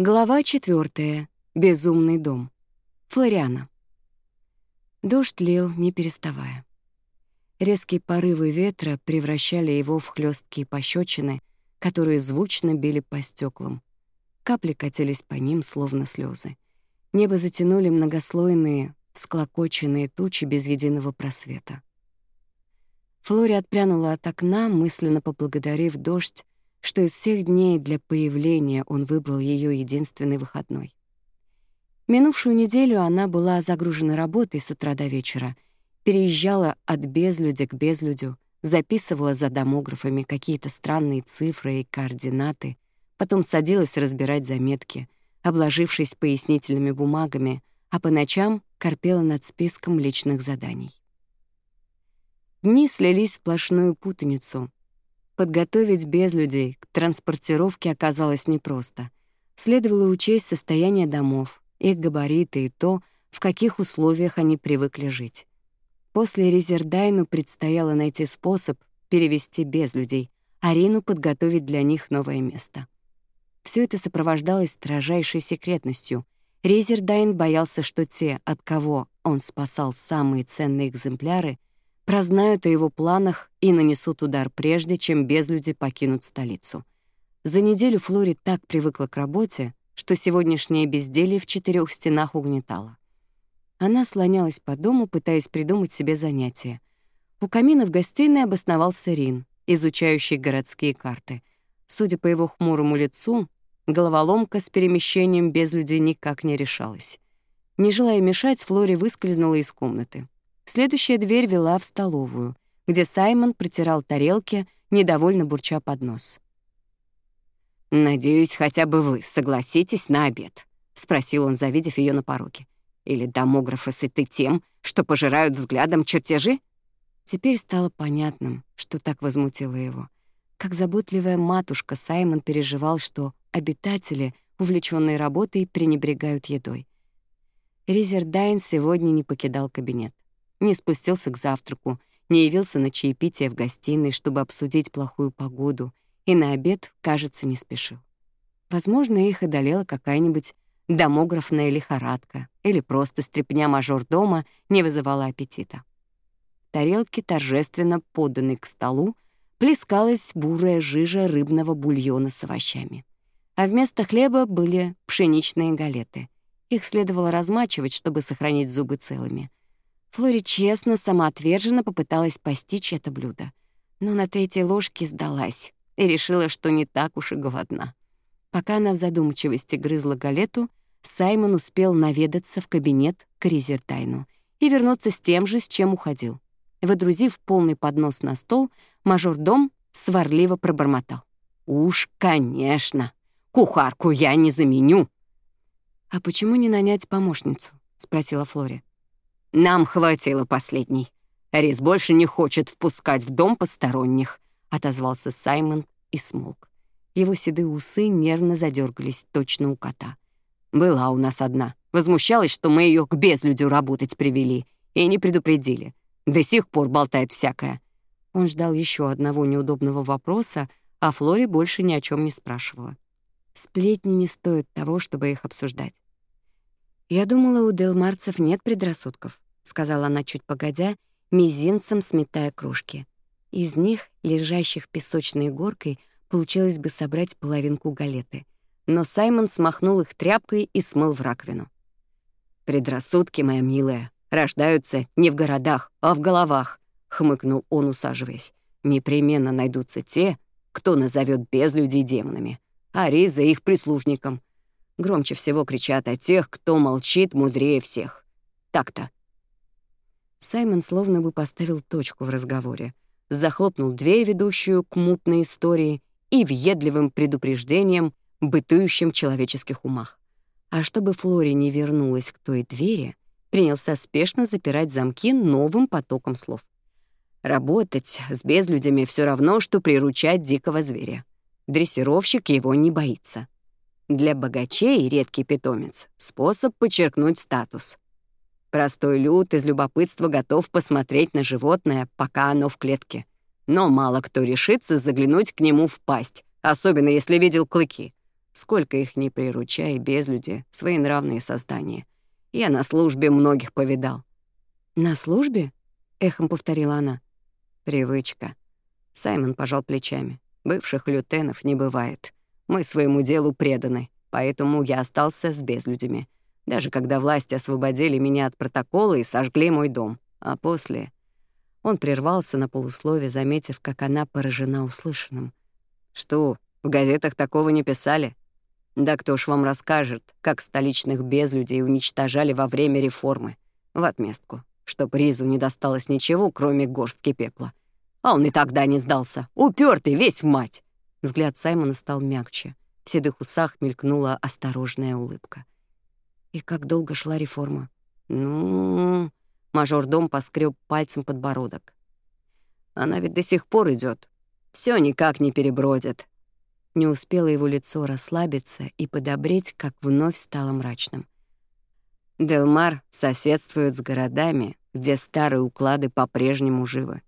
Глава 4. Безумный дом. Флориана. Дождь лил, не переставая. Резкие порывы ветра превращали его в хлёсткие пощечины, которые звучно били по стеклам. Капли катились по ним, словно слезы. Небо затянули многослойные, склокоченные тучи без единого просвета. Флори отпрянула от окна, мысленно поблагодарив дождь что из всех дней для появления он выбрал ее единственный выходной. Минувшую неделю она была загружена работой с утра до вечера, переезжала от безлюдя к безлюдю, записывала за домографами какие-то странные цифры и координаты, потом садилась разбирать заметки, обложившись пояснительными бумагами, а по ночам корпела над списком личных заданий. Дни слились в сплошную путаницу, Подготовить без людей к транспортировке оказалось непросто. Следовало учесть состояние домов, их габариты и то, в каких условиях они привыкли жить. После Резердайну предстояло найти способ перевести без людей, Арину подготовить для них новое место. Все это сопровождалось строжайшей секретностью. Резердайн боялся, что те, от кого он спасал самые ценные экземпляры, прознают о его планах и нанесут удар прежде, чем безлюди покинут столицу. За неделю Флори так привыкла к работе, что сегодняшнее безделье в четырех стенах угнетало. Она слонялась по дому, пытаясь придумать себе занятие. У камина в гостиной обосновался Рин, изучающий городские карты. Судя по его хмурому лицу, головоломка с перемещением без людей никак не решалась. Не желая мешать, Флори выскользнула из комнаты. Следующая дверь вела в столовую — где Саймон протирал тарелки, недовольно бурча под нос. «Надеюсь, хотя бы вы согласитесь на обед», — спросил он, завидев ее на пороге. «Или домографы сыты тем, что пожирают взглядом чертежи?» Теперь стало понятным, что так возмутило его. Как заботливая матушка, Саймон переживал, что обитатели, увлеченные работой, пренебрегают едой. Резердайн сегодня не покидал кабинет, не спустился к завтраку, не явился на чаепитие в гостиной, чтобы обсудить плохую погоду, и на обед, кажется, не спешил. Возможно, их одолела какая-нибудь домографная лихорадка или просто стряпня мажор дома не вызывала аппетита. В тарелке, торжественно поданной к столу, плескалась бурая жижа рыбного бульона с овощами. А вместо хлеба были пшеничные галеты. Их следовало размачивать, чтобы сохранить зубы целыми. Флори честно, самоотверженно попыталась постичь это блюдо, но на третьей ложке сдалась и решила, что не так уж и голодна. Пока она в задумчивости грызла галету, Саймон успел наведаться в кабинет к Резертайну и вернуться с тем же, с чем уходил. Выдрузив полный поднос на стол, мажордом сварливо пробормотал. «Уж, конечно! Кухарку я не заменю!» «А почему не нанять помощницу?» — спросила Флори. Нам хватило последней. Рис больше не хочет впускать в дом посторонних», — отозвался Саймон и смолк. Его седые усы нервно задергались точно у кота. «Была у нас одна. Возмущалась, что мы ее к безлюдю работать привели. И не предупредили. До сих пор болтает всякое». Он ждал еще одного неудобного вопроса, а Флори больше ни о чем не спрашивала. Сплетни не стоят того, чтобы их обсуждать. «Я думала, у делмарцев нет предрассудков», — сказала она чуть погодя, мизинцем сметая кружки. Из них, лежащих песочной горкой, получилось бы собрать половинку галеты. Но Саймон смахнул их тряпкой и смыл в раковину. «Предрассудки, моя милая, рождаются не в городах, а в головах», — хмыкнул он, усаживаясь. «Непременно найдутся те, кто назовет безлюдей демонами, а Риза их прислужником. Громче всего кричат о тех, кто молчит мудрее всех. Так-то. Саймон словно бы поставил точку в разговоре, захлопнул дверь, ведущую к мутной истории, и въедливым предупреждением, бытующим в человеческих умах. А чтобы Флори не вернулась к той двери, принялся спешно запирать замки новым потоком слов. Работать с безлюдями все равно, что приручать дикого зверя. Дрессировщик его не боится. Для богачей редкий питомец — способ подчеркнуть статус. Простой люд из любопытства готов посмотреть на животное, пока оно в клетке. Но мало кто решится заглянуть к нему в пасть, особенно если видел клыки. Сколько их не приручай, безлюди, своенравные создания. Я на службе многих повидал. «На службе?» — эхом повторила она. «Привычка». Саймон пожал плечами. «Бывших лютенов не бывает». Мы своему делу преданы, поэтому я остался с безлюдями. Даже когда власти освободили меня от протокола и сожгли мой дом. А после... Он прервался на полуслове, заметив, как она поражена услышанным. «Что, в газетах такого не писали? Да кто ж вам расскажет, как столичных безлюдей уничтожали во время реформы? В отместку, что ризу не досталось ничего, кроме горстки пепла. А он и тогда не сдался, упертый весь в мать!» Взгляд Саймона стал мягче. В седых усах мелькнула осторожная улыбка. И как долго шла реформа? Ну, мажор дом поскрёб пальцем подбородок. Она ведь до сих пор идёт. Все никак не перебродит. Не успело его лицо расслабиться и подобреть, как вновь стало мрачным. Делмар соседствует с городами, где старые уклады по-прежнему живы.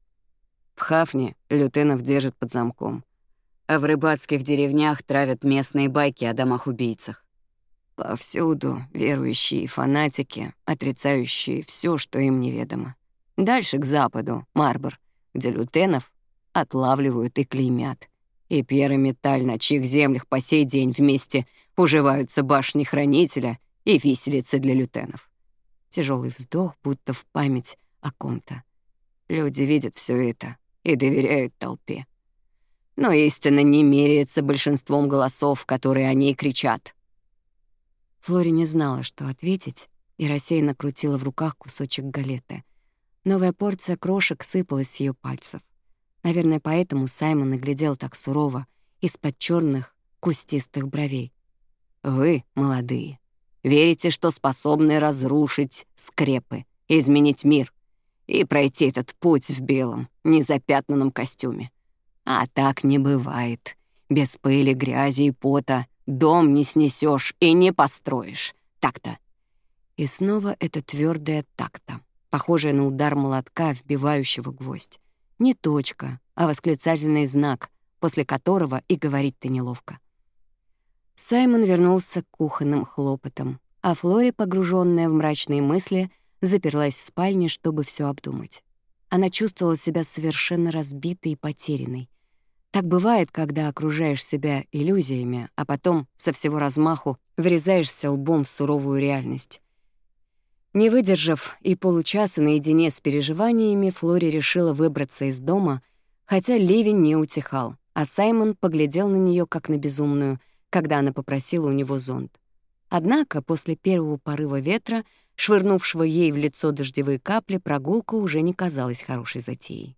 В Хафне Лютенов держит под замком а в рыбацких деревнях травят местные байки о домах-убийцах. Повсюду верующие фанатики, отрицающие все, что им неведомо. Дальше к западу, Марбор, где лютенов отлавливают и клеймят. И пирамиталь, на чьих землях по сей день вместе уживаются башни Хранителя и виселицы для лютенов. Тяжелый вздох, будто в память о ком-то. Люди видят все это и доверяют толпе но истина не меряется большинством голосов, которые они кричат. Флори не знала, что ответить, и рассеянно крутила в руках кусочек галеты. Новая порция крошек сыпалась с ее пальцев. Наверное, поэтому Саймон и глядел так сурово, из-под черных кустистых бровей. «Вы, молодые, верите, что способны разрушить скрепы, изменить мир и пройти этот путь в белом, незапятнанном костюме. А так не бывает. Без пыли, грязи и пота дом не снесешь и не построишь. Так-то. И снова это твердое так-то, похожее на удар молотка, вбивающего гвоздь. Не точка, а восклицательный знак, после которого и говорить-то неловко. Саймон вернулся к кухонным хлопотам, а Флори, погруженная в мрачные мысли, заперлась в спальне, чтобы все обдумать. Она чувствовала себя совершенно разбитой и потерянной. Так бывает, когда окружаешь себя иллюзиями, а потом со всего размаху врезаешься лбом в суровую реальность. Не выдержав и получаса наедине с переживаниями, Флори решила выбраться из дома, хотя ливень не утихал, а Саймон поглядел на нее как на безумную, когда она попросила у него зонт. Однако после первого порыва ветра, швырнувшего ей в лицо дождевые капли, прогулка уже не казалась хорошей затеей.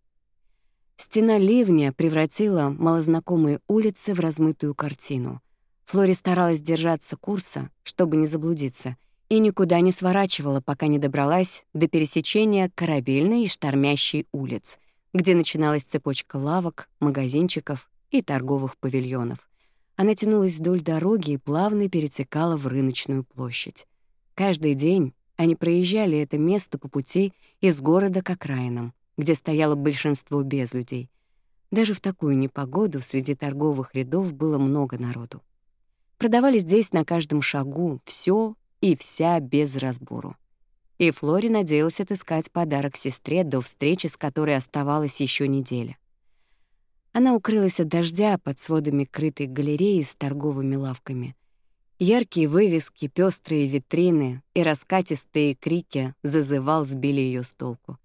Стена ливня превратила малознакомые улицы в размытую картину. Флори старалась держаться курса, чтобы не заблудиться, и никуда не сворачивала, пока не добралась до пересечения Корабельной и Штормящей улиц, где начиналась цепочка лавок, магазинчиков и торговых павильонов. Она тянулась вдоль дороги и плавно перетекала в рыночную площадь. Каждый день они проезжали это место по пути из города к окраинам где стояло большинство без людей. Даже в такую непогоду среди торговых рядов было много народу. Продавали здесь на каждом шагу все и вся без разбору. И Флори надеялась отыскать подарок сестре до встречи, с которой оставалась еще неделя. Она укрылась от дождя под сводами крытой галереи с торговыми лавками. Яркие вывески, пестрые витрины и раскатистые крики зазывал сбили ее с толку.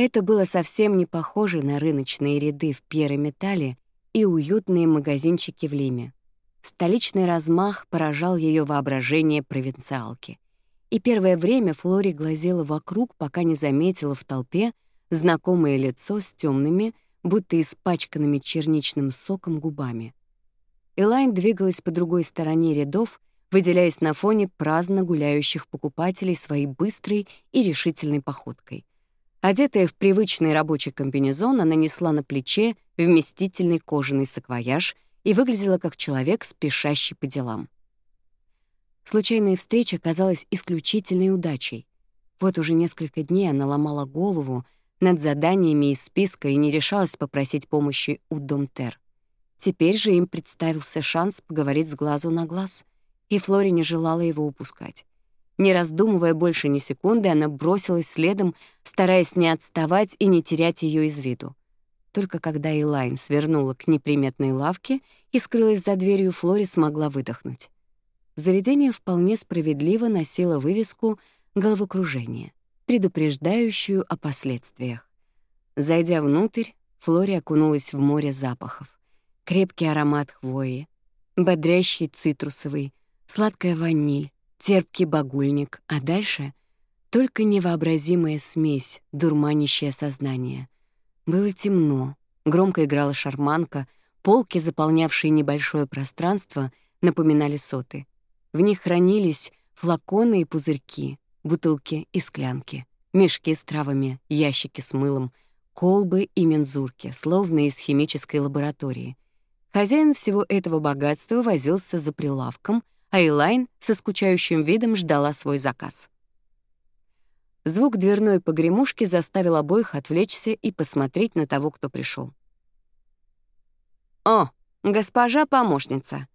Это было совсем не похоже на рыночные ряды в Пьере Металле и уютные магазинчики в Лиме. Столичный размах поражал ее воображение провинциалки. И первое время Флори глазела вокруг, пока не заметила в толпе знакомое лицо с темными, будто испачканными черничным соком губами. Элайн двигалась по другой стороне рядов, выделяясь на фоне праздно гуляющих покупателей своей быстрой и решительной походкой одетая в привычный рабочий комбинезон, она несла на плече вместительный кожаный саквояж и выглядела как человек, спешащий по делам. Случайная встреча казалась исключительной удачей. Вот уже несколько дней она ломала голову над заданиями из списка и не решалась попросить помощи у Домтер. Теперь же им представился шанс поговорить с глазу на глаз, и Флори не желала его упускать. Не раздумывая больше ни секунды, она бросилась следом, стараясь не отставать и не терять ее из виду. Только когда Элайн свернула к неприметной лавке и скрылась за дверью, Флори смогла выдохнуть. Заведение вполне справедливо носило вывеску «Головокружение», предупреждающую о последствиях. Зайдя внутрь, Флори окунулась в море запахов. Крепкий аромат хвои, бодрящий цитрусовый, сладкая ваниль, терпкий багульник, а дальше — только невообразимая смесь, дурманящее сознание. Было темно, громко играла шарманка, полки, заполнявшие небольшое пространство, напоминали соты. В них хранились флаконы и пузырьки, бутылки и склянки, мешки с травами, ящики с мылом, колбы и мензурки, словно из химической лаборатории. Хозяин всего этого богатства возился за прилавком — Айлайн со скучающим видом ждала свой заказ. Звук дверной погремушки заставил обоих отвлечься и посмотреть на того, кто пришел. «О, госпожа помощница!»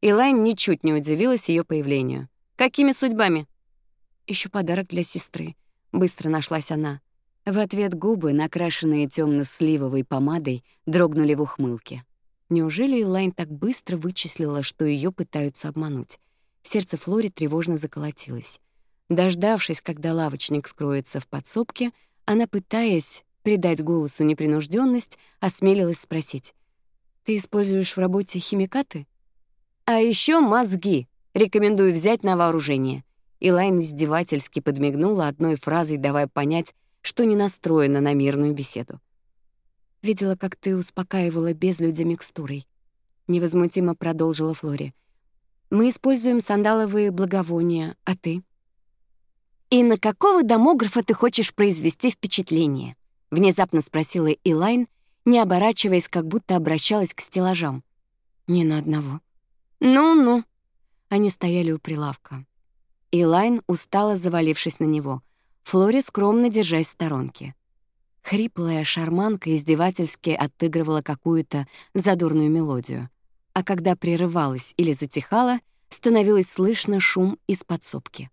Илайн ничуть не удивилась ее появлению. «Какими судьбами?» Еще подарок для сестры», — быстро нашлась она. В ответ губы, накрашенные темно сливовой помадой, дрогнули в ухмылке. Неужели Элайн так быстро вычислила, что ее пытаются обмануть? Сердце Флори тревожно заколотилось. Дождавшись, когда лавочник скроется в подсобке, она, пытаясь придать голосу непринужденность, осмелилась спросить. «Ты используешь в работе химикаты?» «А еще мозги! Рекомендую взять на вооружение». Илайн издевательски подмигнула одной фразой, давая понять, что не настроена на мирную беседу. Видела, как ты успокаивала безлюдя микстурой. Невозмутимо продолжила Флори. Мы используем сандаловые благовония, а ты? И на какого домографа ты хочешь произвести впечатление? Внезапно спросила Илайн, не оборачиваясь, как будто обращалась к стеллажам. «Ни на одного». «Ну-ну». Они стояли у прилавка. Илайн устала, завалившись на него. Флори скромно держась в сторонке. Хриплая шарманка издевательски отыгрывала какую-то задурную мелодию. А когда прерывалась или затихала, становилось слышно шум из подсобки.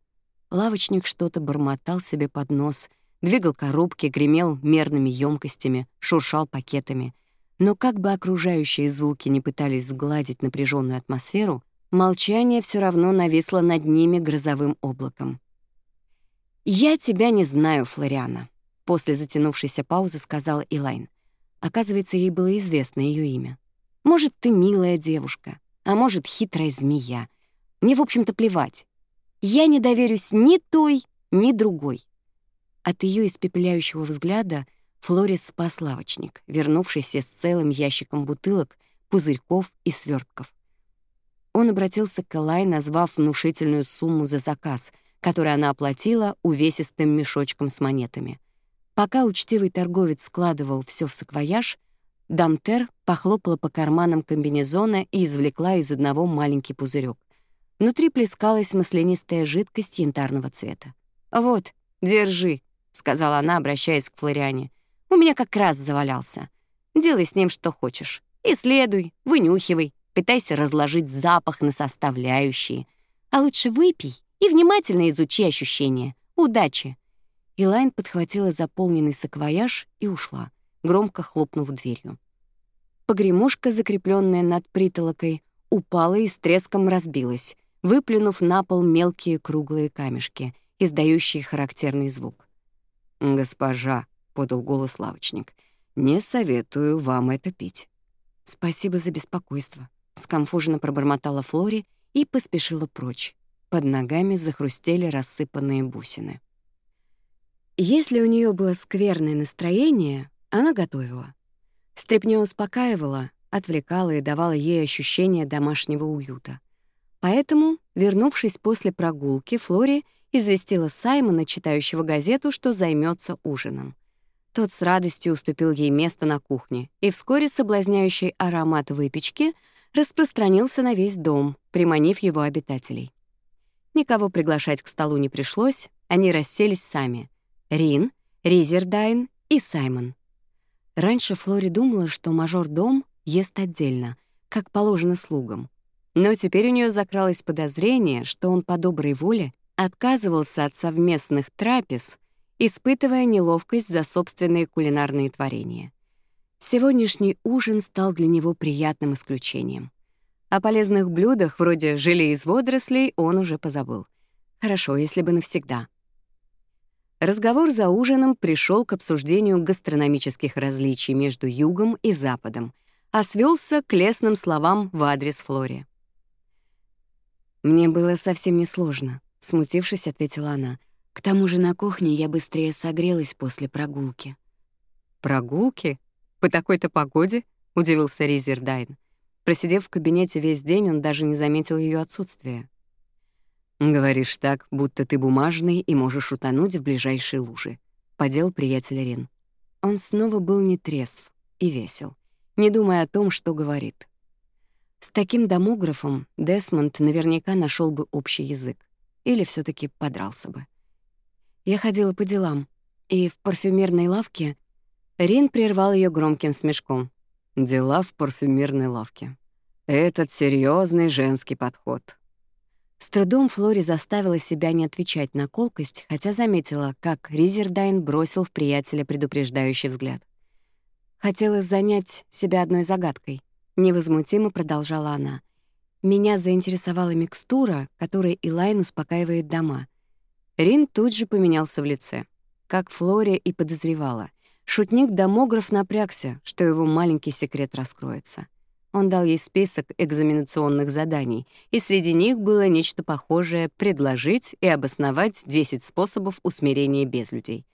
Лавочник что-то бормотал себе под нос, двигал коробки, гремел мерными емкостями, шуршал пакетами. Но как бы окружающие звуки не пытались сгладить напряженную атмосферу, молчание все равно нависло над ними грозовым облаком. «Я тебя не знаю, Флориана», После затянувшейся паузы сказала Элайн. Оказывается, ей было известно ее имя. «Может, ты милая девушка, а может, хитрая змея. Мне, в общем-то, плевать. Я не доверюсь ни той, ни другой». От ее испепеляющего взгляда Флорис спас лавочник, вернувшийся с целым ящиком бутылок, пузырьков и свертков. Он обратился к Элай, назвав внушительную сумму за заказ, который она оплатила увесистым мешочком с монетами. Пока учтивый торговец складывал все в саквояж, Дамтер похлопала по карманам комбинезона и извлекла из одного маленький пузырек. Внутри плескалась маслянистая жидкость янтарного цвета. «Вот, держи», — сказала она, обращаясь к Флориане. «У меня как раз завалялся. Делай с ним что хочешь. Исследуй, вынюхивай, пытайся разложить запах на составляющие. А лучше выпей и внимательно изучи ощущения. Удачи!» Элайн подхватила заполненный саквояж и ушла, громко хлопнув дверью. Погремушка, закрепленная над притолокой, упала и с треском разбилась, выплюнув на пол мелкие круглые камешки, издающие характерный звук. «Госпожа», — подал голос лавочник, — «не советую вам это пить». «Спасибо за беспокойство», — скомфуженно пробормотала Флори и поспешила прочь. Под ногами захрустели рассыпанные бусины. Если у нее было скверное настроение, она готовила. Стрепня успокаивала, отвлекала и давала ей ощущение домашнего уюта. Поэтому, вернувшись после прогулки, Флори известила Саймона, читающего газету, что займется ужином. Тот с радостью уступил ей место на кухне, и вскоре соблазняющий аромат выпечки распространился на весь дом, приманив его обитателей. Никого приглашать к столу не пришлось, они расселись сами. Рин, Ризердайн и Саймон. Раньше Флори думала, что мажор дом ест отдельно, как положено слугам. Но теперь у нее закралось подозрение, что он по доброй воле отказывался от совместных трапез, испытывая неловкость за собственные кулинарные творения. Сегодняшний ужин стал для него приятным исключением. О полезных блюдах, вроде желе из водорослей, он уже позабыл. Хорошо, если бы навсегда. Разговор за ужином пришел к обсуждению гастрономических различий между Югом и Западом, а свелся к лесным словам в адрес Флори. «Мне было совсем несложно», — смутившись, ответила она. «К тому же на кухне я быстрее согрелась после прогулки». «Прогулки? По такой-то погоде?» — удивился Ризердайн. Просидев в кабинете весь день, он даже не заметил ее отсутствия. Говоришь так, будто ты бумажный и можешь утонуть в ближайшей луже. Подел приятель Рин. Он снова был нетрезв и весел, не думая о том, что говорит. С таким домографом Десмонд наверняка нашел бы общий язык. Или все таки подрался бы. Я ходила по делам, и в парфюмерной лавке... Рин прервал ее громким смешком. «Дела в парфюмерной лавке. Этот серьезный женский подход. С трудом Флори заставила себя не отвечать на колкость, хотя заметила, как Ризердайн бросил в приятеля предупреждающий взгляд. Хотела занять себя одной загадкой», — невозмутимо продолжала она. «Меня заинтересовала микстура, которой Илайн успокаивает дома». Рин тут же поменялся в лице, как Флори и подозревала. Шутник-домограф напрягся, что его маленький секрет раскроется. Он дал ей список экзаменационных заданий, и среди них было нечто похожее «предложить и обосновать 10 способов усмирения без людей.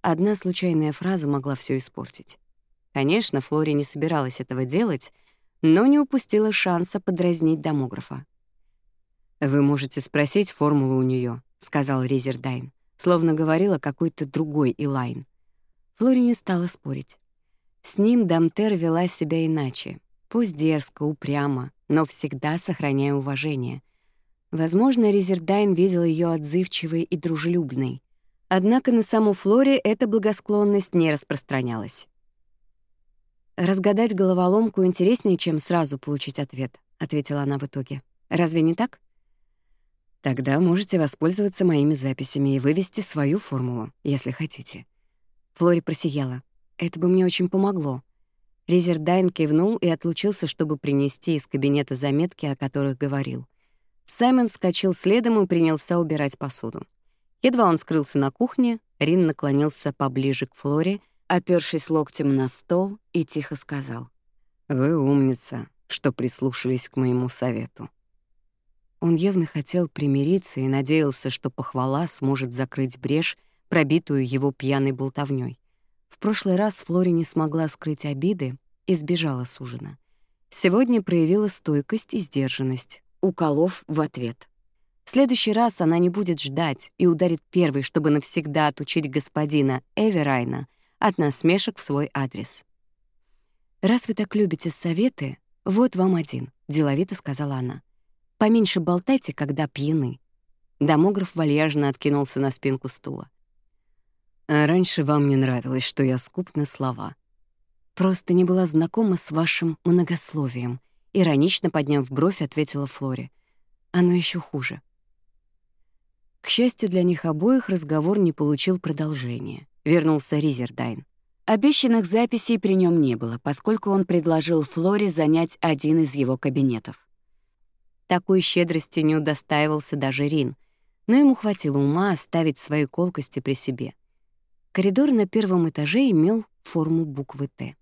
Одна случайная фраза могла все испортить. Конечно, Флори не собиралась этого делать, но не упустила шанса подразнить домографа. «Вы можете спросить формулу у нее, сказал Резердайн, словно говорила какой-то другой Илайн. Флори не стала спорить. С ним Дамтер вела себя иначе, пусть дерзко, упрямо, но всегда сохраняя уважение. Возможно, Резердайн видел ее отзывчивой и дружелюбной. Однако на саму Флоре эта благосклонность не распространялась. «Разгадать головоломку интереснее, чем сразу получить ответ», — ответила она в итоге. «Разве не так?» «Тогда можете воспользоваться моими записями и вывести свою формулу, если хотите». Флори просияла. «Это бы мне очень помогло», Резердайн кивнул и отлучился, чтобы принести из кабинета заметки, о которых говорил. Саймон вскочил следом и принялся убирать посуду. Едва он скрылся на кухне, Рин наклонился поближе к Флоре, опёршись локтем на стол и тихо сказал. «Вы умница, что прислушались к моему совету». Он явно хотел примириться и надеялся, что похвала сможет закрыть брешь, пробитую его пьяной болтовнёй. В прошлый раз Флори не смогла скрыть обиды и сбежала с ужина. Сегодня проявила стойкость и сдержанность, уколов в ответ. В следующий раз она не будет ждать и ударит первой, чтобы навсегда отучить господина Эверайна от насмешек в свой адрес. «Раз вы так любите советы, вот вам один», — деловито сказала она. «Поменьше болтайте, когда пьяны». Домограф вальяжно откинулся на спинку стула. А «Раньше вам не нравилось, что я скуп на слова. Просто не была знакома с вашим многословием», — иронично подняв бровь, ответила Флори. «Оно еще хуже». К счастью для них обоих, разговор не получил продолжения. Вернулся Ризердайн. Обещанных записей при нем не было, поскольку он предложил Флоре занять один из его кабинетов. Такой щедрости не удостаивался даже Рин, но ему хватило ума оставить свои колкости при себе. Коридор на первом этаже имел форму буквы «Т».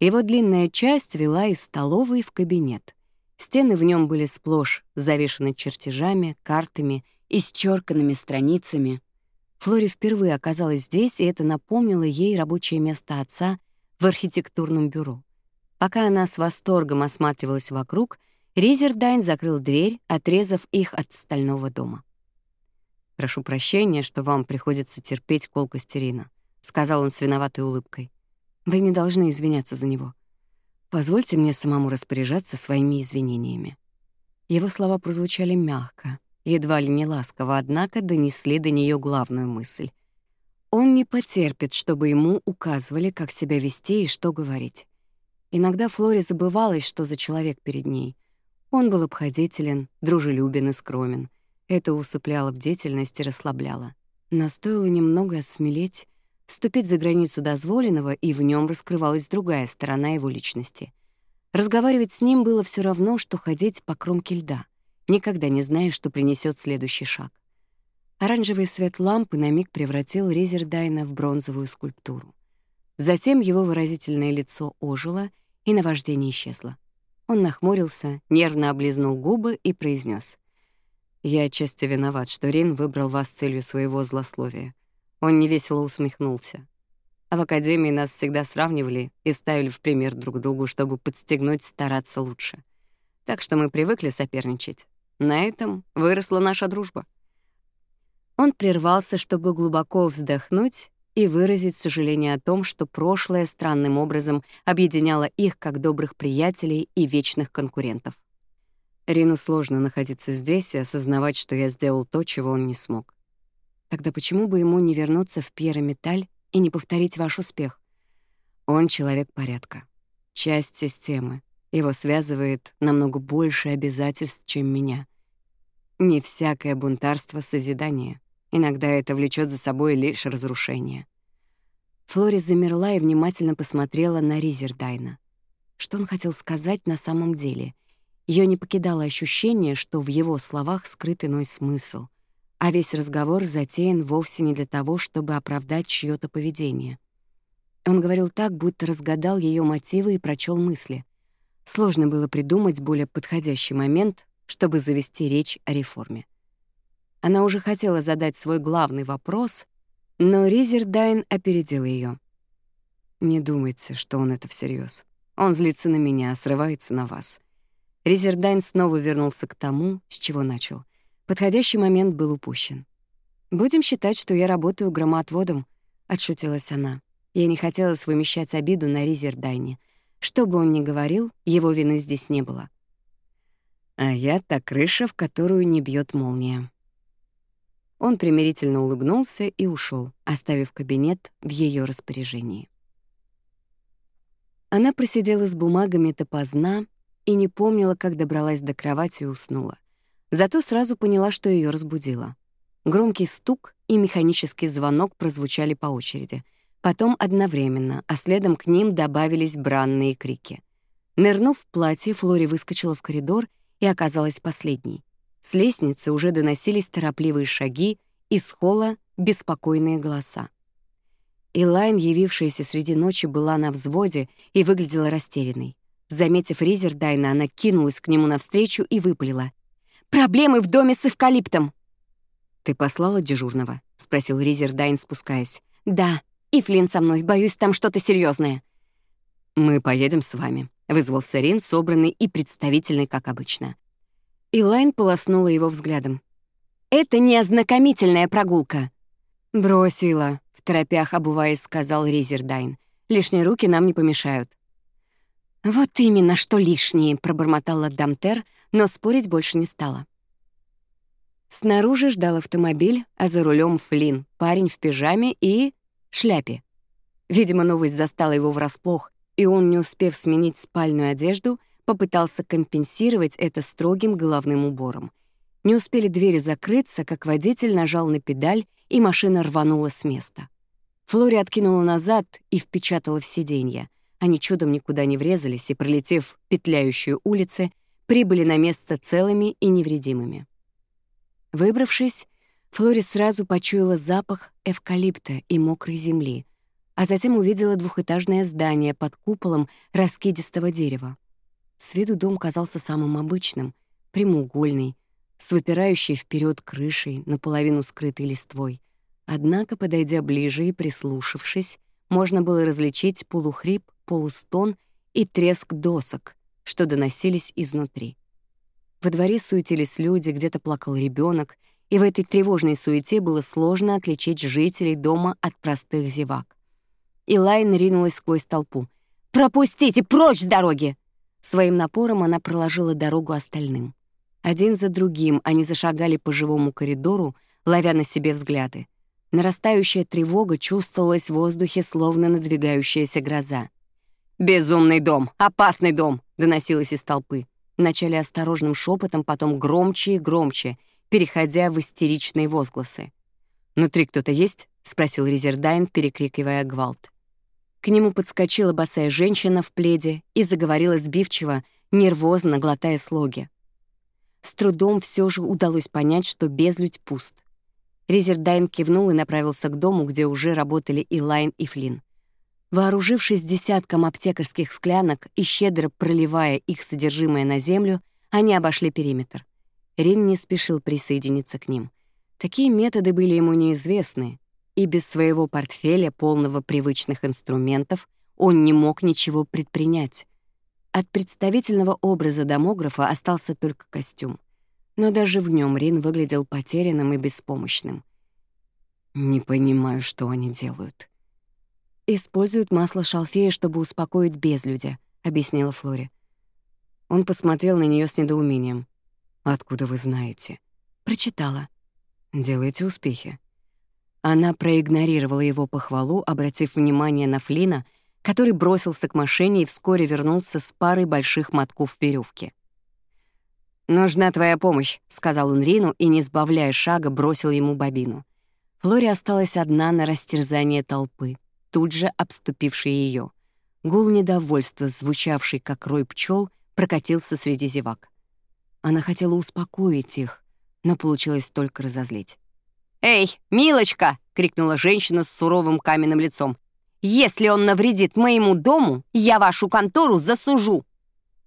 Его длинная часть вела из столовой в кабинет. Стены в нем были сплошь завешены чертежами, картами, исчерканными страницами. Флори впервые оказалась здесь, и это напомнило ей рабочее место отца в архитектурном бюро. Пока она с восторгом осматривалась вокруг, Ризердайн закрыл дверь, отрезав их от стального дома. «Прошу прощения, что вам приходится терпеть колку стерина», — сказал он с виноватой улыбкой. «Вы не должны извиняться за него. Позвольте мне самому распоряжаться своими извинениями». Его слова прозвучали мягко, едва ли не ласково, однако донесли до нее главную мысль. Он не потерпит, чтобы ему указывали, как себя вести и что говорить. Иногда Флоре забывалось, что за человек перед ней. Он был обходителен, дружелюбен и скромен — это усыпляло бдительность и расслабляло. Но стоило немного осмелеть, ступить за границу дозволенного, и в нем раскрывалась другая сторона его личности. Разговаривать с ним было все равно, что ходить по кромке льда, никогда не зная, что принесет следующий шаг. Оранжевый свет лампы на миг превратил Резердайна в бронзовую скульптуру. Затем его выразительное лицо ожило, и наваждение исчезло. Он нахмурился, нервно облизнул губы и произнес: я отчасти виноват, что Рин выбрал вас целью своего злословия. Он невесело усмехнулся. А в академии нас всегда сравнивали и ставили в пример друг другу, чтобы подстегнуть стараться лучше. Так что мы привыкли соперничать. На этом выросла наша дружба. Он прервался, чтобы глубоко вздохнуть и выразить сожаление о том, что прошлое странным образом объединяло их как добрых приятелей и вечных конкурентов. Рину сложно находиться здесь и осознавать, что я сделал то, чего он не смог. Тогда почему бы ему не вернуться в Пьера Металь и не повторить ваш успех? Он человек порядка, часть системы. Его связывает намного больше обязательств, чем меня. Не всякое бунтарство — созидание. Иногда это влечет за собой лишь разрушение. Флори замерла и внимательно посмотрела на Ризердайна. Что он хотел сказать на самом деле — ее не покидало ощущение, что в его словах скрыт иной смысл, а весь разговор затеян вовсе не для того, чтобы оправдать чье то поведение. Он говорил так, будто разгадал ее мотивы и прочел мысли. Сложно было придумать более подходящий момент, чтобы завести речь о реформе. Она уже хотела задать свой главный вопрос, но Ризердайн опередил ее. «Не думайте, что он это всерьез. Он злится на меня, а срывается на вас. Резердайн снова вернулся к тому, с чего начал. Подходящий момент был упущен. «Будем считать, что я работаю громоотводом», — отшутилась она. Я не хотела совмещать обиду на Резердайне. Что бы он ни говорил, его вины здесь не было. «А я-то крыша, в которую не бьет молния». Он примирительно улыбнулся и ушел, оставив кабинет в ее распоряжении. Она просидела с бумагами допоздна, и не помнила, как добралась до кровати и уснула. Зато сразу поняла, что ее разбудило Громкий стук и механический звонок прозвучали по очереди. Потом одновременно, а следом к ним добавились бранные крики. Нырнув в платье, Флори выскочила в коридор и оказалась последней. С лестницы уже доносились торопливые шаги, из холла — беспокойные голоса. Элайн, явившаяся среди ночи, была на взводе и выглядела растерянной. Заметив Ризер Дайна, она кинулась к нему навстречу и выпалила. «Проблемы в доме с эвкалиптом!» «Ты послала дежурного?» — спросил Ризер Дайн, спускаясь. «Да, и Флинн со мной. Боюсь, там что-то серьезное. «Мы поедем с вами», — вызвался Рин, собранный и представительный, как обычно. Илайн полоснула его взглядом. «Это не ознакомительная прогулка!» «Бросила», — в торопях обуваясь, сказал Ризердайн. «Лишние руки нам не помешают». «Вот именно, что лишнее», — пробормотала Дамтер, но спорить больше не стала. Снаружи ждал автомобиль, а за рулем Флин, парень в пижаме и... шляпе. Видимо, новость застала его врасплох, и он, не успев сменить спальную одежду, попытался компенсировать это строгим головным убором. Не успели двери закрыться, как водитель нажал на педаль, и машина рванула с места. Флори откинула назад и впечатала в сиденье. Они чудом никуда не врезались и, пролетев петляющие улицы, прибыли на место целыми и невредимыми. Выбравшись, Флорис сразу почуяла запах эвкалипта и мокрой земли, а затем увидела двухэтажное здание под куполом раскидистого дерева. С виду дом казался самым обычным, прямоугольный, с выпирающей вперед крышей, наполовину скрытой листвой. Однако, подойдя ближе и прислушавшись, можно было различить полухрип, полустон и треск досок, что доносились изнутри. Во дворе суетились люди, где-то плакал ребенок, и в этой тревожной суете было сложно отличить жителей дома от простых зевак. Илайн ринулась сквозь толпу. «Пропустите! Прочь с дороги!» Своим напором она проложила дорогу остальным. Один за другим они зашагали по живому коридору, ловя на себе взгляды. Нарастающая тревога чувствовалась в воздухе, словно надвигающаяся гроза. «Безумный дом! Опасный дом!» — доносилось из толпы. Вначале осторожным шепотом, потом громче и громче, переходя в истеричные возгласы. «Внутри кто-то есть?» — спросил Резердайн, перекрикивая гвалт. К нему подскочила босая женщина в пледе и заговорила сбивчиво, нервозно глотая слоги. С трудом все же удалось понять, что безлюдь пуст. Резердайн кивнул и направился к дому, где уже работали Илайн и Флинн. Вооружившись десятком аптекарских склянок и щедро проливая их содержимое на землю, они обошли периметр. Рин не спешил присоединиться к ним. Такие методы были ему неизвестны, и без своего портфеля, полного привычных инструментов, он не мог ничего предпринять. От представительного образа домографа остался только костюм но даже в нем Рин выглядел потерянным и беспомощным. «Не понимаю, что они делают». «Используют масло шалфея, чтобы успокоить безлюдя», — объяснила Флори. Он посмотрел на нее с недоумением. «Откуда вы знаете?» «Прочитала». «Делаете успехи». Она проигнорировала его похвалу, обратив внимание на Флина, который бросился к машине и вскоре вернулся с парой больших мотков веревки. «Нужна твоя помощь», — сказал он Рину и, не сбавляя шага, бросил ему бобину. Флори осталась одна на растерзание толпы, тут же обступившей ее. Гул недовольства, звучавший как рой пчел, прокатился среди зевак. Она хотела успокоить их, но получилось только разозлить. «Эй, милочка!» — крикнула женщина с суровым каменным лицом. «Если он навредит моему дому, я вашу контору засужу!»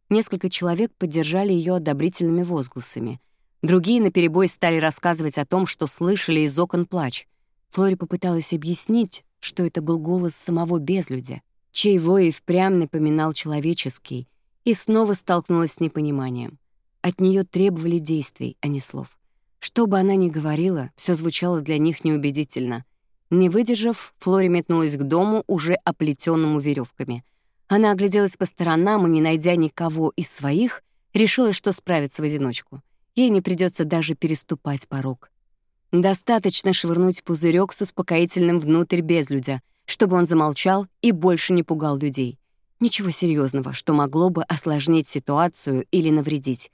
Несколько человек поддержали ее одобрительными возгласами. Другие наперебой стали рассказывать о том, что слышали из окон плач. Флори попыталась объяснить, что это был голос самого безлюдя, чей вой и впрямь напоминал человеческий, и снова столкнулась с непониманием. От нее требовали действий, а не слов. Что бы она ни говорила, все звучало для них неубедительно. Не выдержав, Флори метнулась к дому, уже оплетенному веревками. Она огляделась по сторонам и, не найдя никого из своих, решила, что справится в одиночку. Ей не придется даже переступать порог. Достаточно швырнуть пузырек с успокоительным внутрь безлюдя, чтобы он замолчал и больше не пугал людей. Ничего серьезного, что могло бы осложнить ситуацию или навредить.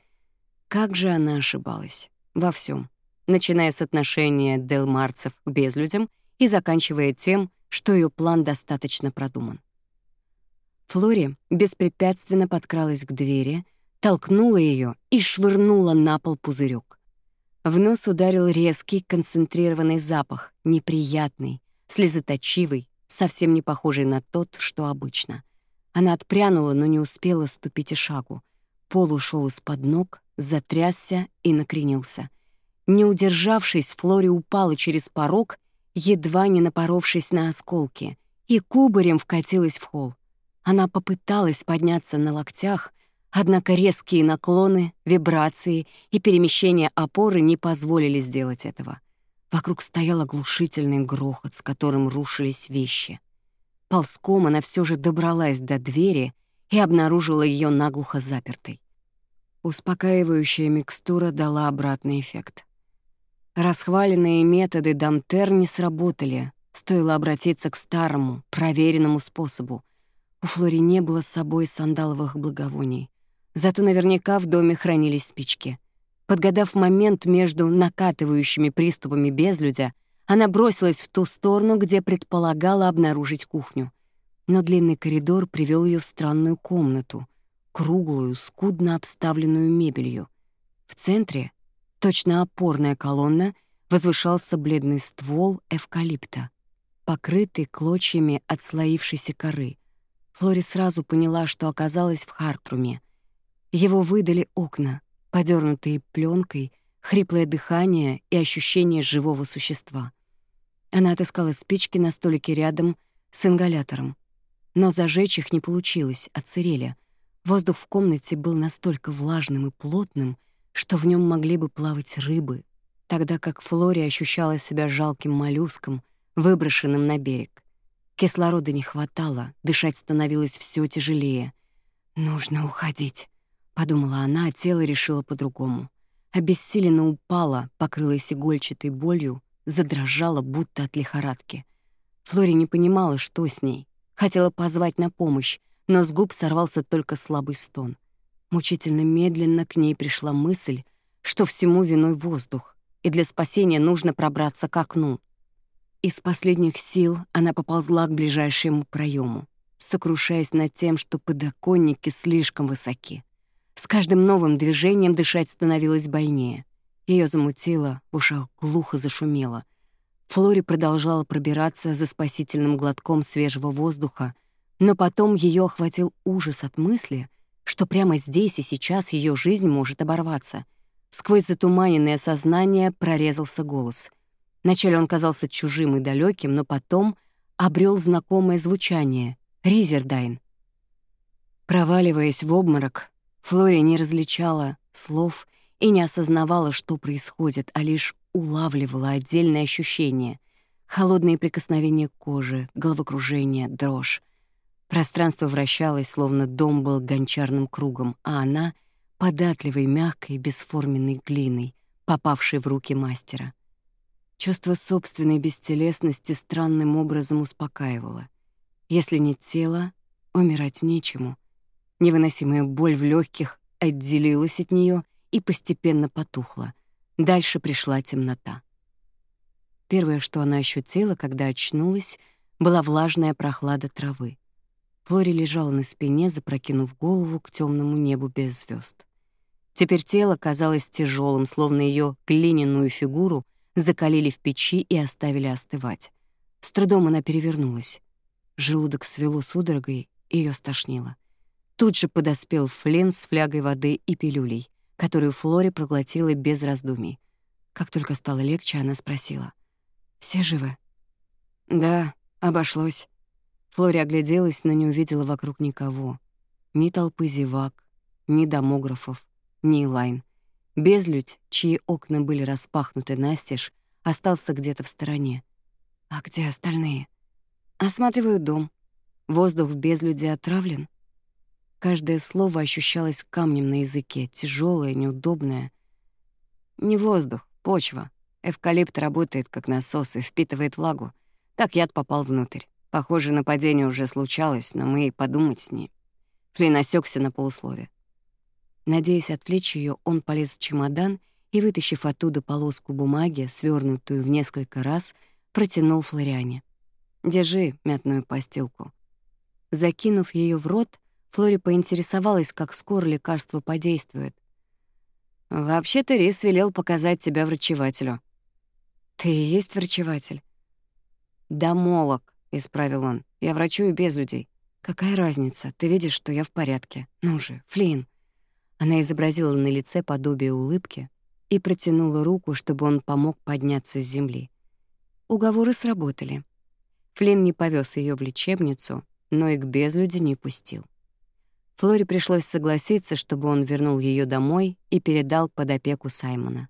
Как же она ошибалась. Во всем, Начиная с отношения Делмарцев к безлюдям и заканчивая тем, что ее план достаточно продуман. Флори беспрепятственно подкралась к двери, толкнула ее и швырнула на пол пузырек. В нос ударил резкий, концентрированный запах, неприятный, слезоточивый, совсем не похожий на тот, что обычно. Она отпрянула, но не успела ступить и шагу. Пол ушел из-под ног, затрясся и накренился. Не удержавшись, Флори упала через порог, едва не напоровшись на осколки, и кубарем вкатилась в холл. Она попыталась подняться на локтях, однако резкие наклоны, вибрации и перемещение опоры не позволили сделать этого. Вокруг стоял оглушительный грохот, с которым рушились вещи. Ползком она все же добралась до двери и обнаружила ее наглухо запертой. Успокаивающая микстура дала обратный эффект. Расхваленные методы Дамтер не сработали, стоило обратиться к старому, проверенному способу — у Флори не было с собой сандаловых благовоний. Зато наверняка в доме хранились спички. Подгадав момент между накатывающими приступами безлюдя, она бросилась в ту сторону, где предполагала обнаружить кухню. Но длинный коридор привел ее в странную комнату, круглую, скудно обставленную мебелью. В центре, точно опорная колонна, возвышался бледный ствол эвкалипта, покрытый клочьями отслоившейся коры — Флори сразу поняла, что оказалась в Хартруме. Его выдали окна, подернутые пленкой, хриплое дыхание и ощущение живого существа. Она отыскала спички на столике рядом с ингалятором. Но зажечь их не получилось, отсырели. Воздух в комнате был настолько влажным и плотным, что в нем могли бы плавать рыбы, тогда как Флори ощущала себя жалким моллюском, выброшенным на берег. Кислорода не хватало, дышать становилось все тяжелее. «Нужно уходить», — подумала она, а тело решило по-другому. Обессиленно упала, покрылась игольчатой болью, задрожала, будто от лихорадки. Флори не понимала, что с ней. Хотела позвать на помощь, но с губ сорвался только слабый стон. Мучительно медленно к ней пришла мысль, что всему виной воздух, и для спасения нужно пробраться к окну. Из последних сил она поползла к ближайшему проему, сокрушаясь над тем, что подоконники слишком высоки. С каждым новым движением дышать становилось больнее. Ее замутило, в ушах глухо зашумело. Флори продолжала пробираться за спасительным глотком свежего воздуха, но потом ее охватил ужас от мысли, что прямо здесь и сейчас ее жизнь может оборваться. Сквозь затуманенное сознание прорезался голос — Вначале он казался чужим и далеким, но потом обрел знакомое звучание — Ризердайн. Проваливаясь в обморок, Флори не различала слов и не осознавала, что происходит, а лишь улавливала отдельные ощущения — холодные прикосновения кожи, головокружение, дрожь. Пространство вращалось, словно дом был гончарным кругом, а она — податливой, мягкой, бесформенной глиной, попавшей в руки мастера — Чувство собственной бестелесности странным образом успокаивало. Если нет тела, умирать нечему. Невыносимая боль в легких отделилась от нее и постепенно потухла. Дальше пришла темнота. Первое, что она ощутила, когда очнулась, была влажная прохлада травы. Флори лежала на спине, запрокинув голову к темному небу без звезд. Теперь тело казалось тяжелым, словно ее глиняную фигуру закалили в печи и оставили остывать. С трудом она перевернулась. Желудок свело судорогой, ее стошнило. Тут же подоспел Флинн с флягой воды и пилюлей, которую Флори проглотила без раздумий. Как только стало легче, она спросила. «Все живы?» «Да, обошлось». Флори огляделась, но не увидела вокруг никого. Ни толпы зевак, ни домографов, ни лайн. Безлюдь, чьи окна были распахнуты настежь, остался где-то в стороне. А где остальные? Осматриваю дом. Воздух в безлюде отравлен. Каждое слово ощущалось камнем на языке, тяжелое, неудобное. Не воздух, почва. Эвкалипт работает как насос и впитывает влагу. Так яд попал внутрь. Похоже, нападение уже случалось, но мы и подумать с ней. Флин осёкся на полуслове надеясь отвлечь ее, он полез в чемодан и, вытащив оттуда полоску бумаги, свернутую в несколько раз, протянул Флориане. «Держи мятную постилку». Закинув ее в рот, Флори поинтересовалась, как скоро лекарство подействует. «Вообще-то Рис велел показать тебя врачевателю». «Ты и есть врачеватель?» «Домолог», — исправил он. «Я врачую без людей». «Какая разница? Ты видишь, что я в порядке. Ну же, Флин, она изобразила на лице подобие улыбки и протянула руку, чтобы он помог подняться с земли. Уговоры сработали. Флинн не повез ее в лечебницу, но и к безлюди не пустил. Флоре пришлось согласиться, чтобы он вернул ее домой и передал под опеку Саймона.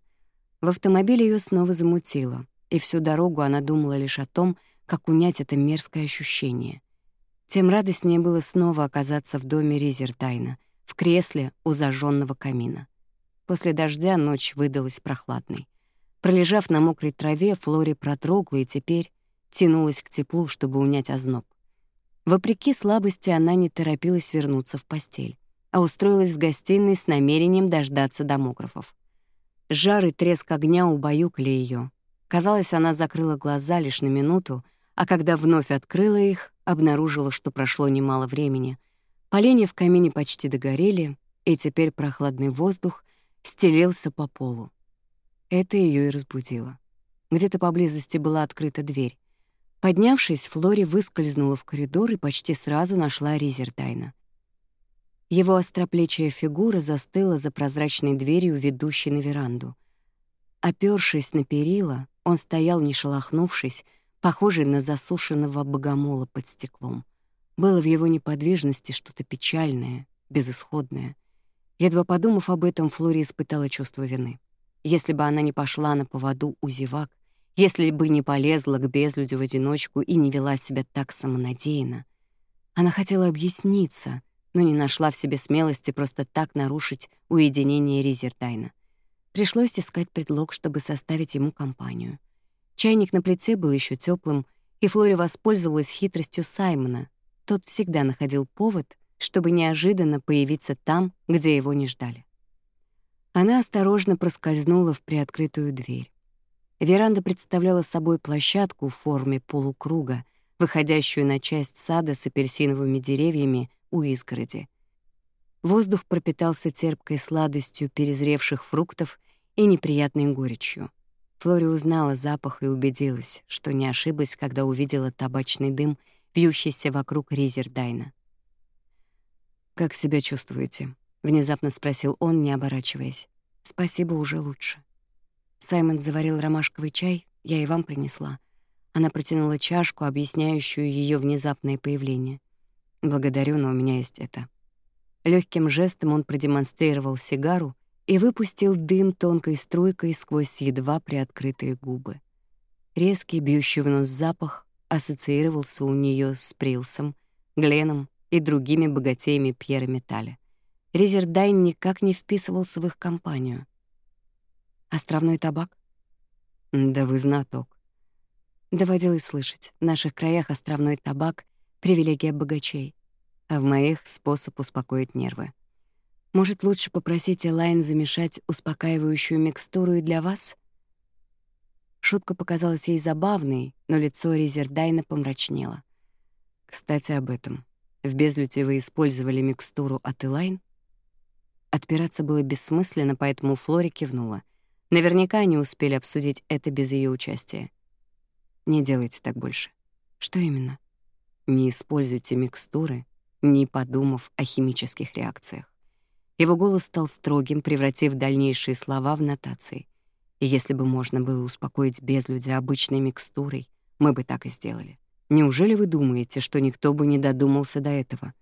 В автомобиле ее снова замутило, и всю дорогу она думала лишь о том, как унять это мерзкое ощущение. Тем радостнее было снова оказаться в доме Ризертайна, в кресле у зажженного камина. После дождя ночь выдалась прохладной. Пролежав на мокрой траве, Флори протрогла и теперь тянулась к теплу, чтобы унять озноб. Вопреки слабости она не торопилась вернуться в постель, а устроилась в гостиной с намерением дождаться домографов. Жар и треск огня убаюкали ее. Казалось, она закрыла глаза лишь на минуту, а когда вновь открыла их, обнаружила, что прошло немало времени, Поленья в камине почти догорели, и теперь прохладный воздух стелился по полу. Это ее и разбудило. Где-то поблизости была открыта дверь. Поднявшись, Флори выскользнула в коридор и почти сразу нашла Ризердайна. Его остроплечья фигура застыла за прозрачной дверью, ведущей на веранду. Опёршись на перила, он стоял, не шелохнувшись, похожий на засушенного богомола под стеклом. Было в его неподвижности что-то печальное, безысходное. Едва подумав об этом, Флори испытала чувство вины. Если бы она не пошла на поводу у зевак, если бы не полезла к безлюдю в одиночку и не вела себя так самонадеянно. Она хотела объясниться, но не нашла в себе смелости просто так нарушить уединение Ризертайна. Пришлось искать предлог, чтобы составить ему компанию. Чайник на плите был еще теплым, и Флори воспользовалась хитростью Саймона, тот всегда находил повод, чтобы неожиданно появиться там, где его не ждали. Она осторожно проскользнула в приоткрытую дверь. Веранда представляла собой площадку в форме полукруга, выходящую на часть сада с апельсиновыми деревьями у изгороди. Воздух пропитался терпкой сладостью перезревших фруктов и неприятной горечью. Флори узнала запах и убедилась, что не ошиблась, когда увидела табачный дым — вьющийся вокруг резердайна. «Как себя чувствуете?» — внезапно спросил он, не оборачиваясь. «Спасибо, уже лучше». Саймон заварил ромашковый чай, я и вам принесла. Она протянула чашку, объясняющую ее внезапное появление. «Благодарю, но у меня есть это». Легким жестом он продемонстрировал сигару и выпустил дым тонкой струйкой сквозь едва приоткрытые губы. Резкий, бьющий в нос запах ассоциировался у нее с Прилсом, Гленом и другими богатеями Пьера Металя. Резердайн никак не вписывался в их компанию. «Островной табак?» «Да вы знаток». Доводилось слышать, в наших краях островной табак — привилегия богачей, а в моих — способ успокоить нервы. Может, лучше попросить Элайн замешать успокаивающую микстуру и для вас? Шутка показалась ей забавной, но лицо Резердайна помрачнело. Кстати, об этом. В Безлюте вы использовали микстуру от Элайн? Отпираться было бессмысленно, поэтому Флори кивнула. Наверняка они успели обсудить это без ее участия. Не делайте так больше. Что именно? Не используйте микстуры, не подумав о химических реакциях. Его голос стал строгим, превратив дальнейшие слова в нотации — и если бы можно было успокоить без людей обычной микстурой, мы бы так и сделали. Неужели вы думаете, что никто бы не додумался до этого?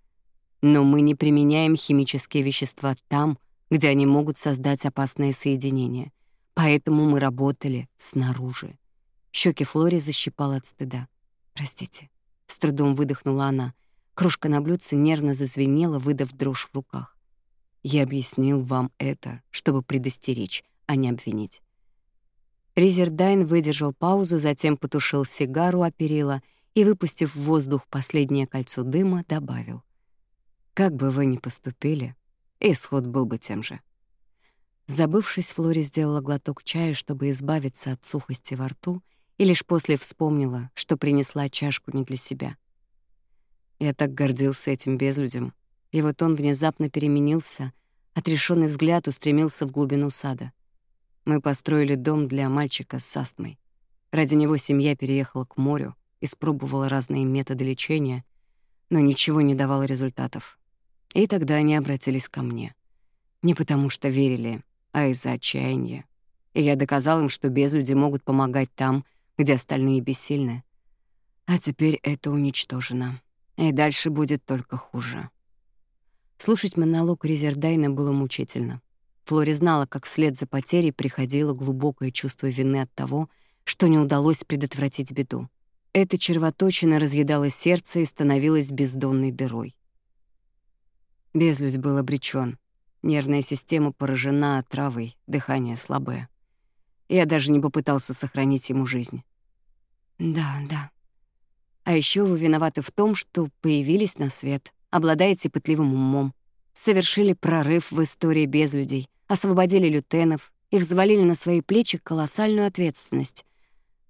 Но мы не применяем химические вещества там, где они могут создать опасные соединения. Поэтому мы работали снаружи. Щеки Флори защипала от стыда. «Простите». С трудом выдохнула она. Кружка на блюдце нервно зазвенела, выдав дрожь в руках. «Я объяснил вам это, чтобы предостеречь, а не обвинить. Резердайн выдержал паузу, затем потушил сигару о перила и, выпустив в воздух последнее кольцо дыма, добавил. «Как бы вы ни поступили, исход был бы тем же». Забывшись, Флори сделала глоток чая, чтобы избавиться от сухости во рту, и лишь после вспомнила, что принесла чашку не для себя. Я так гордился этим безлюдем. Его вот тон внезапно переменился, отрешенный взгляд устремился в глубину сада — мы построили дом для мальчика с астмой. Ради него семья переехала к морю, испробовала разные методы лечения, но ничего не давало результатов. И тогда они обратились ко мне. Не потому что верили, а из-за отчаяния. И я доказал им, что безлюди могут помогать там, где остальные бессильны. А теперь это уничтожено. И дальше будет только хуже. Слушать монолог Резердайна было мучительно. Флори знала, как вслед за потерей приходило глубокое чувство вины от того, что не удалось предотвратить беду. Эта червоточина разъедала сердце и становилась бездонной дырой. Безлюдь был обречен. Нервная система поражена а отравой, дыхание слабое. Я даже не попытался сохранить ему жизнь. Да, да. А еще вы виноваты в том, что появились на свет, обладаете пытливым умом, совершили прорыв в истории без людей, освободили лютенов и взвалили на свои плечи колоссальную ответственность.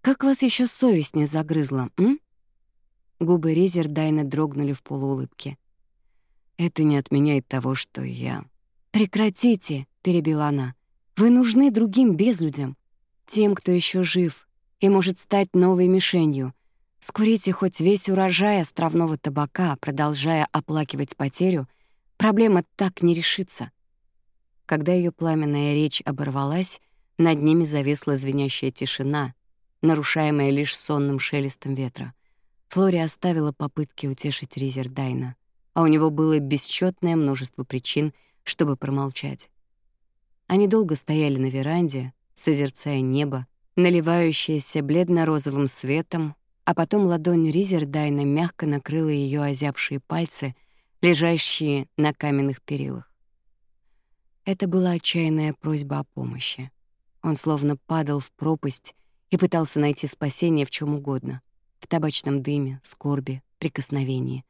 Как вас еще совесть не загрызла, м? Губы Резердайна дрогнули в полуулыбке. «Это не отменяет того, что я...» «Прекратите!» — перебила она. «Вы нужны другим безлюдям, тем, кто еще жив и может стать новой мишенью. Скурите хоть весь урожай островного табака, продолжая оплакивать потерю, проблема так не решится. Когда ее пламенная речь оборвалась, над ними зависла звенящая тишина, нарушаемая лишь сонным шелестом ветра. Флори оставила попытки утешить Ризердайна, а у него было бесчетное множество причин, чтобы промолчать. Они долго стояли на веранде, созерцая небо, наливающееся бледно-розовым светом, а потом ладонь Ризердайна мягко накрыла ее озябшие пальцы, лежащие на каменных перилах. Это была отчаянная просьба о помощи. Он словно падал в пропасть и пытался найти спасение в чем угодно — в табачном дыме, скорби, прикосновении.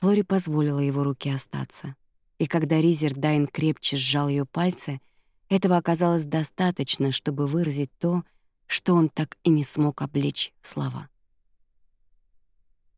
Флори позволила его руке остаться. И когда Ризер Дайн крепче сжал ее пальцы, этого оказалось достаточно, чтобы выразить то, что он так и не смог облечь в слова.